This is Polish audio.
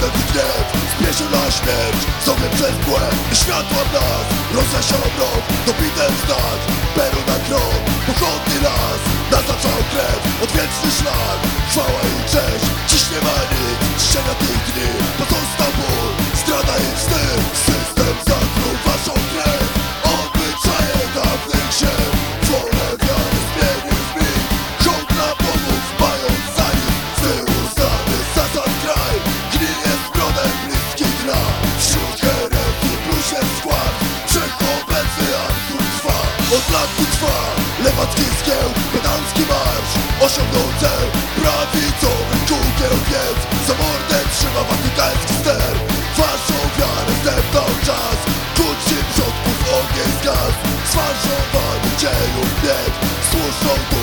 Niestety gniew spieszy na śmierć. Sobie przez błęd światła w nas. Rozjaśnia obrot, dobity znak Peru na krok, pochodny las Nas zaczął krew, odwieczny szlak Chwała Lewacki zgieł, pedalski marsz. Osiągnął cel Prawicowy kukieł więc Za mordę trzyma watykański ster. Waszą wiarę zdeptał czas. Kuci przodków ogień zgasł Zfarszowany dziejów bieg. Słuszną